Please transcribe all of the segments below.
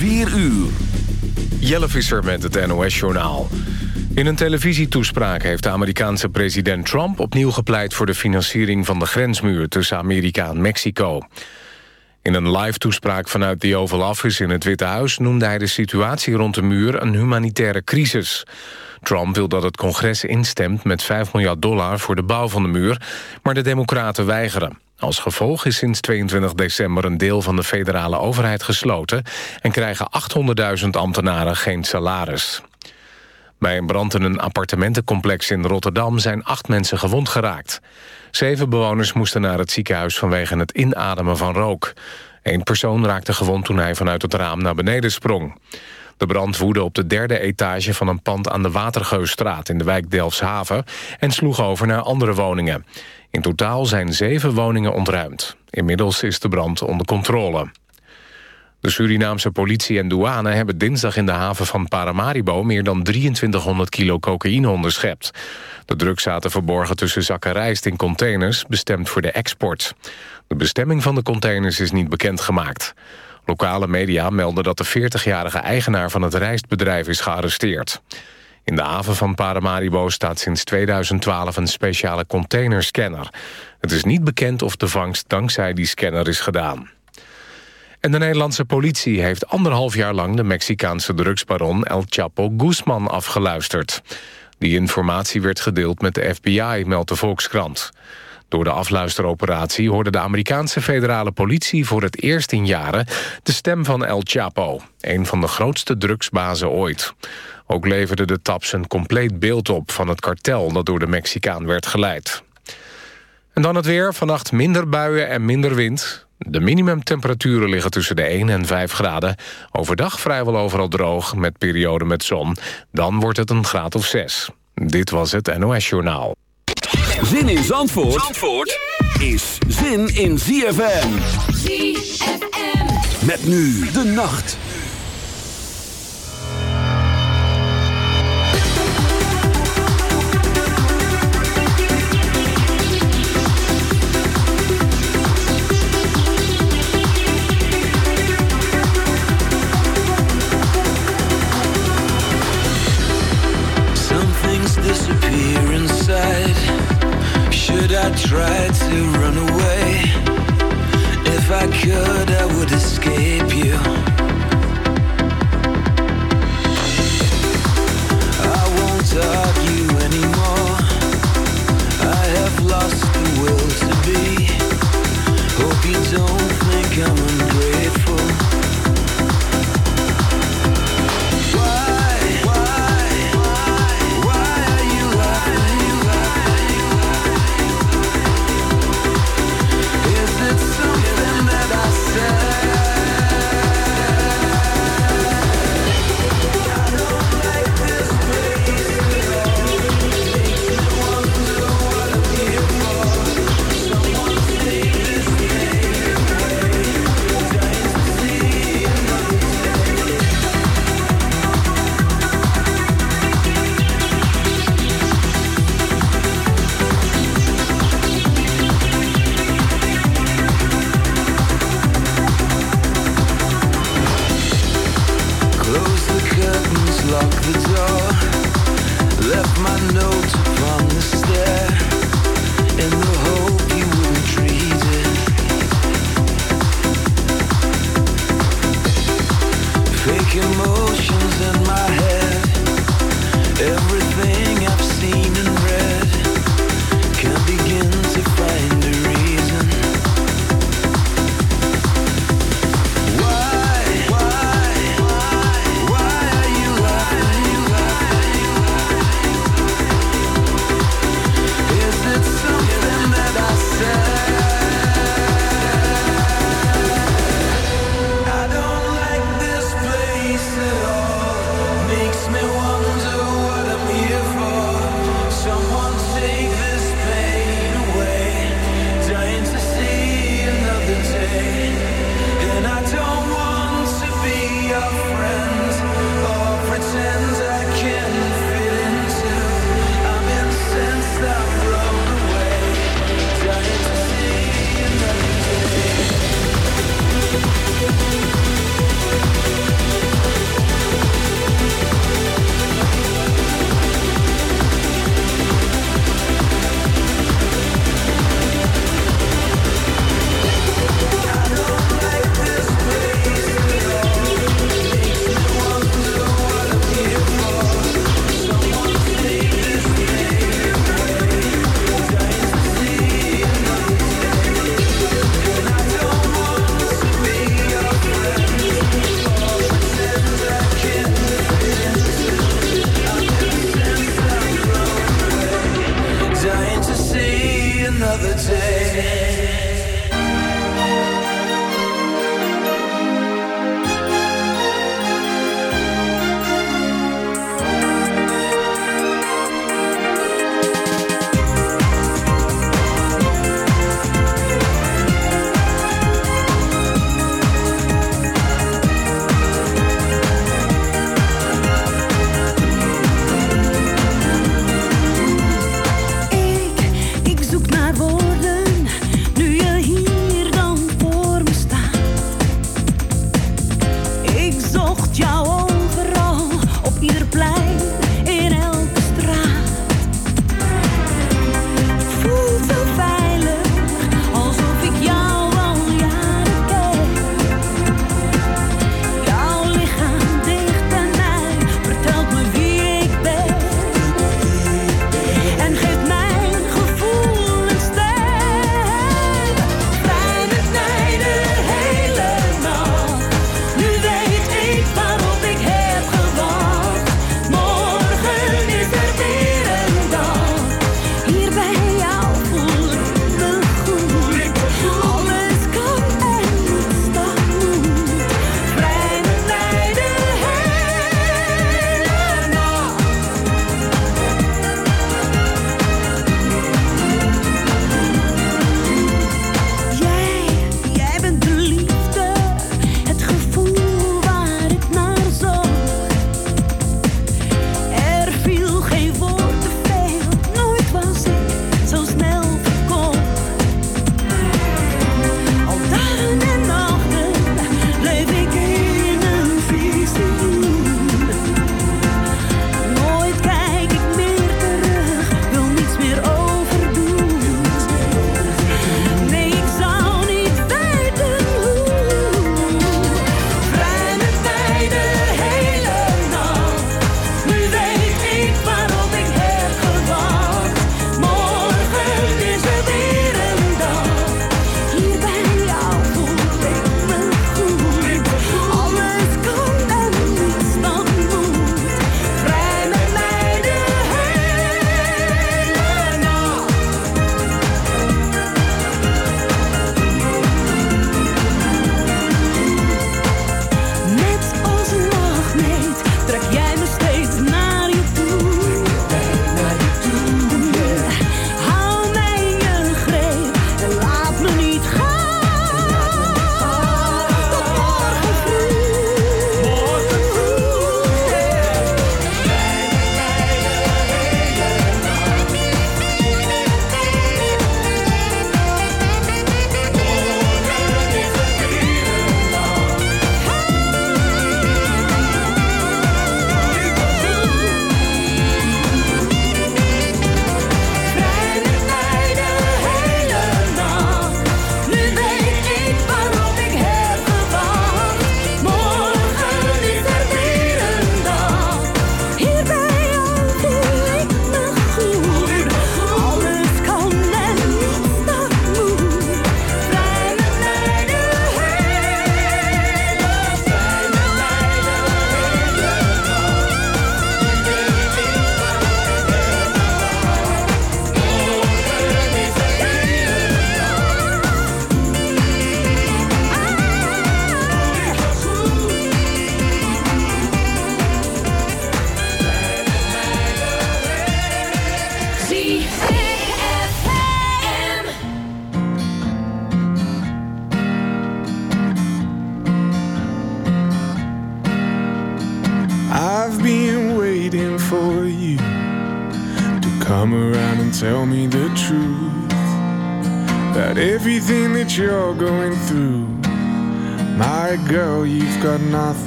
4 uur. Jelle Visser met het NOS-journaal. In een televisietoespraak heeft de Amerikaanse president Trump... opnieuw gepleit voor de financiering van de grensmuur... tussen Amerika en Mexico. In een live-toespraak vanuit the Oval Office in het Witte Huis... noemde hij de situatie rond de muur een humanitaire crisis. Trump wil dat het congres instemt met 5 miljard dollar... voor de bouw van de muur, maar de democraten weigeren. Als gevolg is sinds 22 december een deel van de federale overheid gesloten... en krijgen 800.000 ambtenaren geen salaris. Bij een brand in een appartementencomplex in Rotterdam... zijn acht mensen gewond geraakt. Zeven bewoners moesten naar het ziekenhuis vanwege het inademen van rook. Eén persoon raakte gewond toen hij vanuit het raam naar beneden sprong. De brand woedde op de derde etage van een pand aan de Watergeusstraat... in de wijk Delfshaven en sloeg over naar andere woningen. In totaal zijn zeven woningen ontruimd. Inmiddels is de brand onder controle. De Surinaamse politie en douane hebben dinsdag in de haven van Paramaribo... meer dan 2300 kilo cocaïne onderschept. De drugs zaten verborgen tussen zakken rijst in containers... bestemd voor de export. De bestemming van de containers is niet bekendgemaakt. Lokale media melden dat de 40-jarige eigenaar van het rijstbedrijf is gearresteerd. In de haven van Paramaribo staat sinds 2012 een speciale containerscanner. Het is niet bekend of de vangst dankzij die scanner is gedaan. En de Nederlandse politie heeft anderhalf jaar lang... de Mexicaanse drugsbaron El Chapo Guzman afgeluisterd. Die informatie werd gedeeld met de FBI, meldt de Volkskrant. Door de afluisteroperatie hoorde de Amerikaanse federale politie... voor het eerst in jaren de stem van El Chapo... een van de grootste drugsbazen ooit. Ook leverde de taps een compleet beeld op van het kartel... dat door de Mexicaan werd geleid. En dan het weer. Vannacht minder buien en minder wind. De minimumtemperaturen liggen tussen de 1 en 5 graden. Overdag vrijwel overal droog, met perioden met zon. Dan wordt het een graad of 6. Dit was het NOS Journaal. Zin in Zandvoort, Zandvoort is zin in ZFM. ZFM. Met nu de nacht. Could, the door. another day.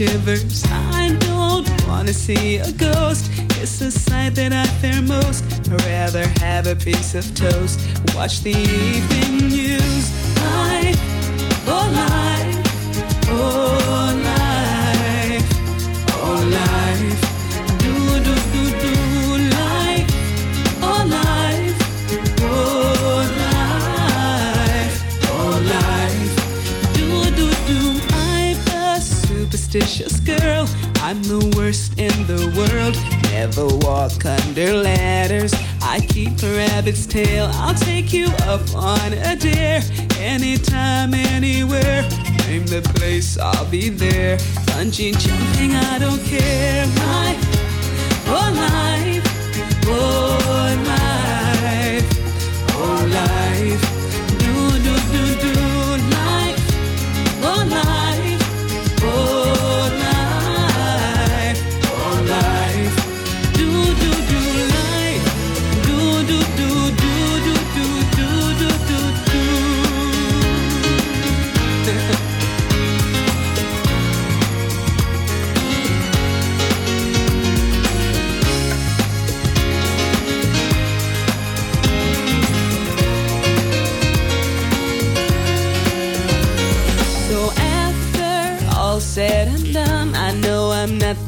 shivers. I don't wanna see a ghost. It's the sight that I fear most. I'd rather have a piece of toast. Watch the evening jumping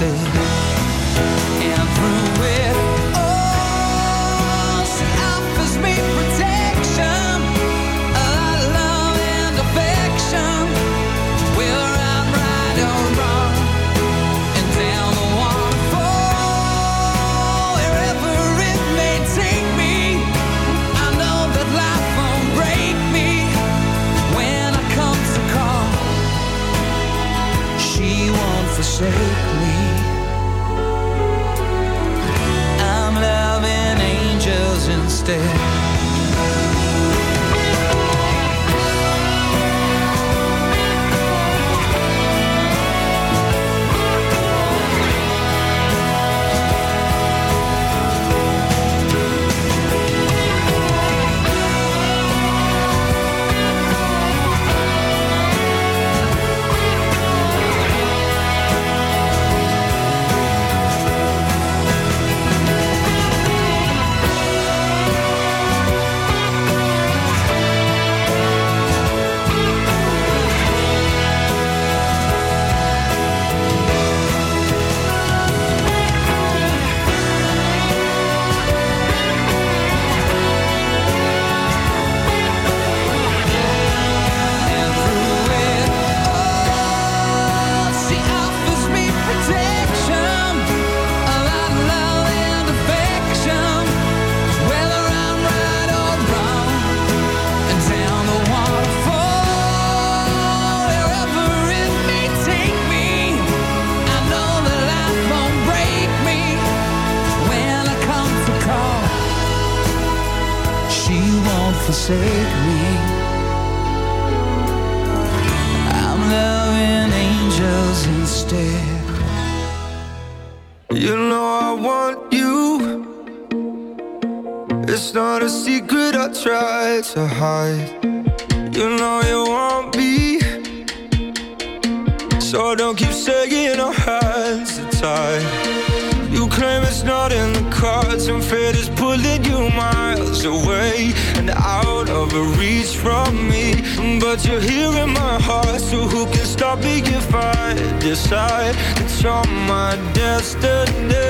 때. try to hide. You know you won't be. So don't keep shaking our hands are. You claim it's not in the cards, and fate is pulling you miles away and out of reach from me. But you're here in my heart, so who can stop me if I decide it's on my destiny?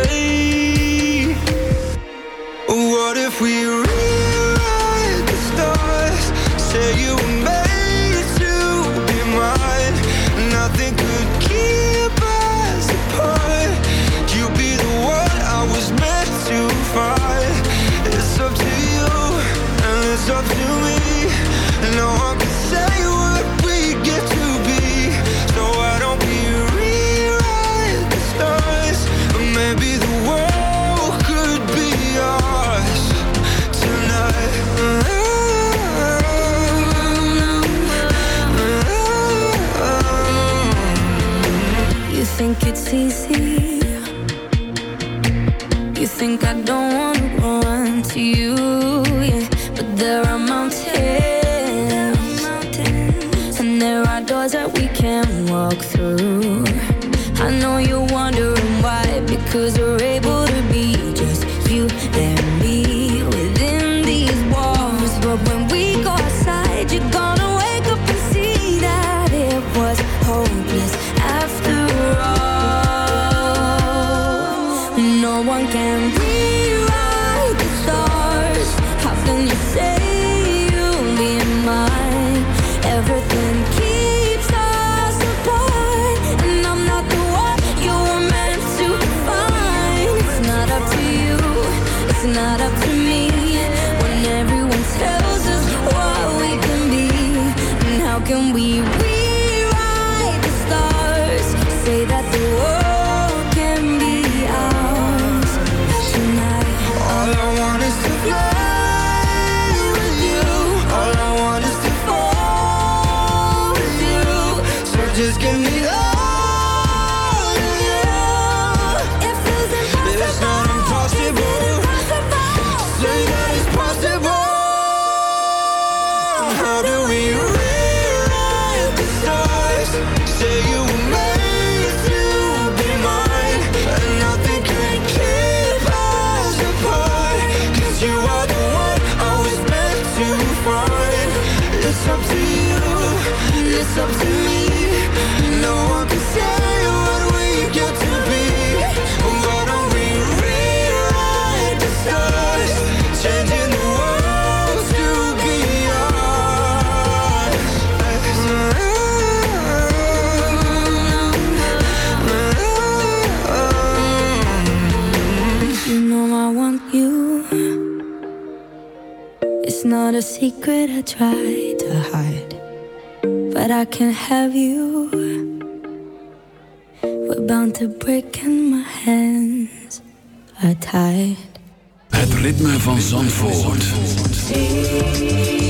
What if we easy. You think I don't wanna run to you, yeah. But there are mountains, and there are doors that we can't walk through. I know you're wondering why, because we're able. You. a secret I try to hide, but I can't have you. We're bound to break and my hands are tied. Het ritme van Zandvoort. Zandvoort.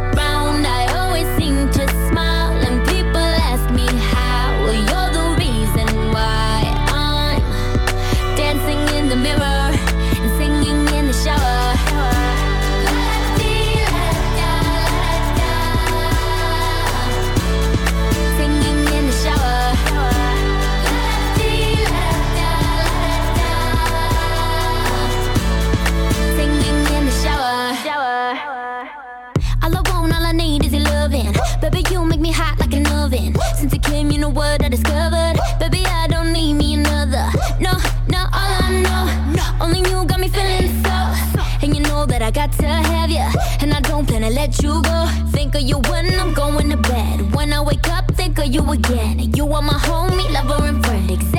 to have you, and I don't plan to let you go. Think of you when I'm going to bed. When I wake up, think of you again. You are my homie, lover, and friend.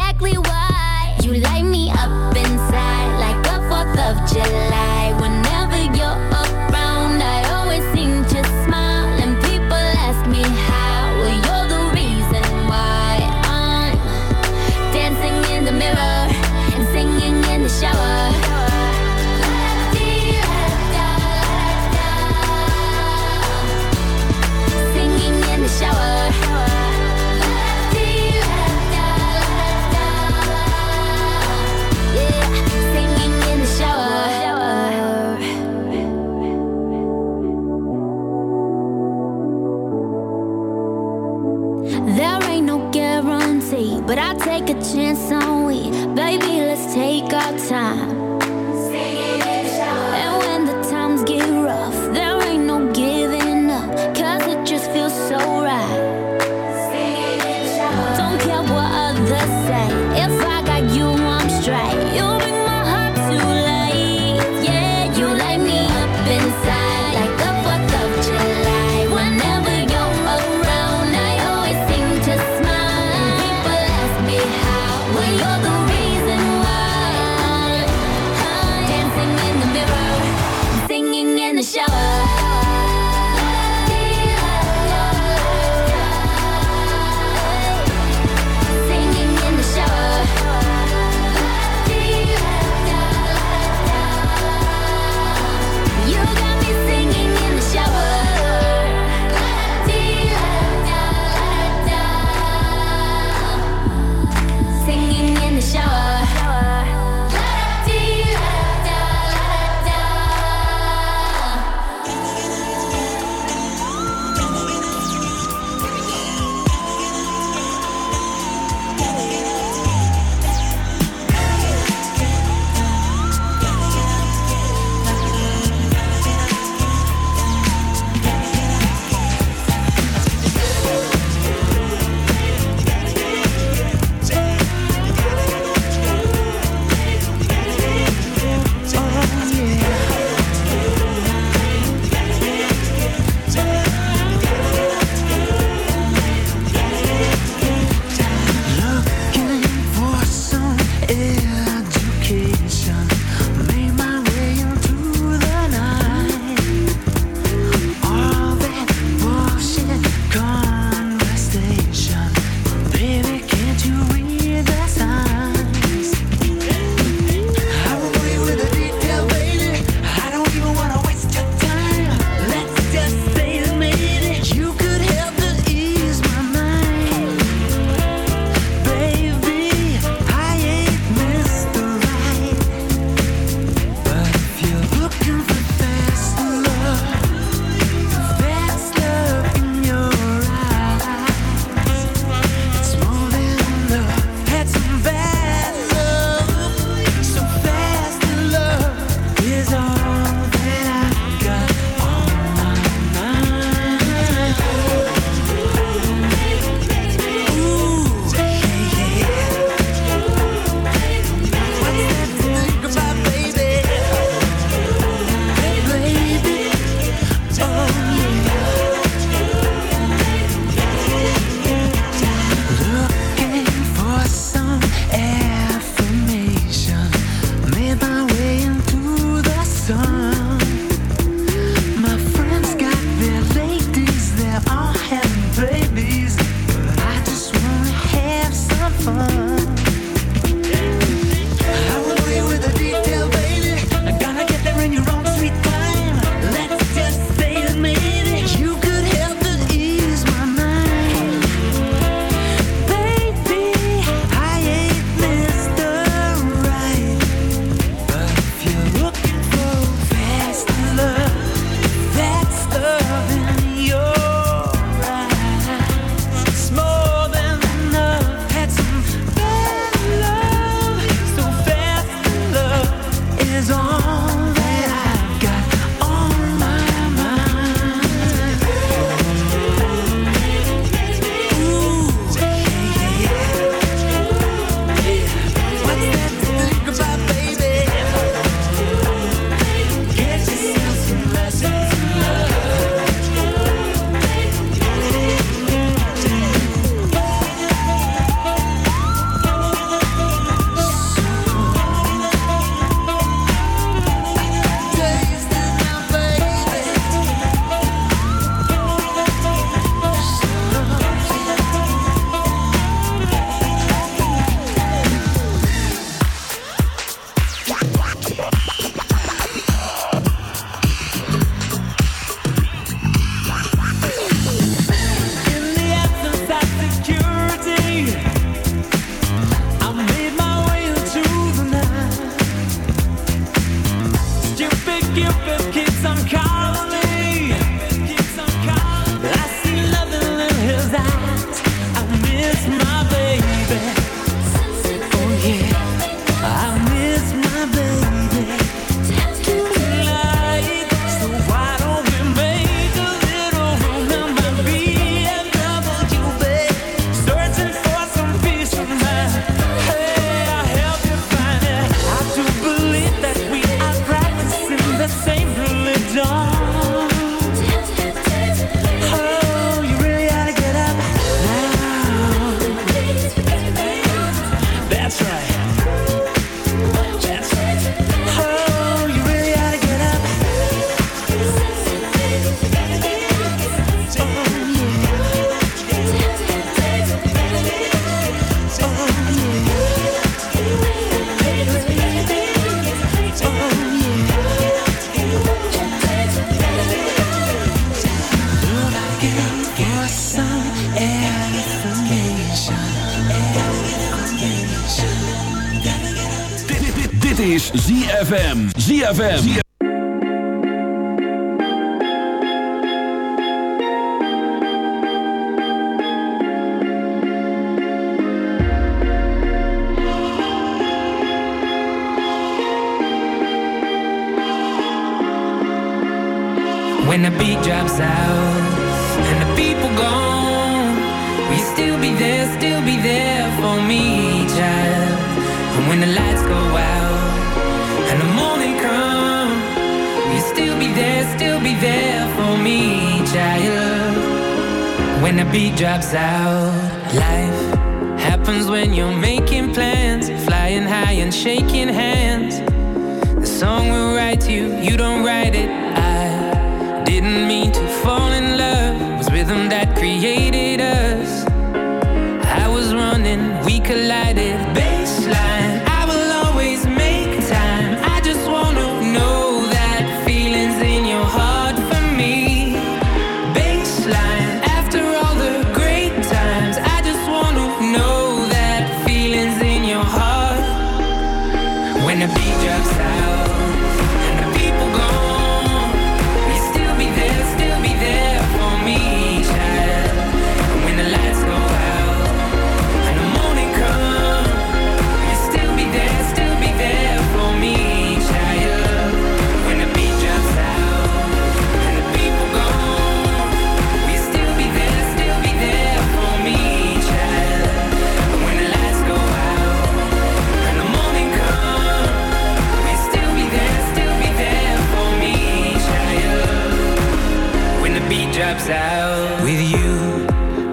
ZFM.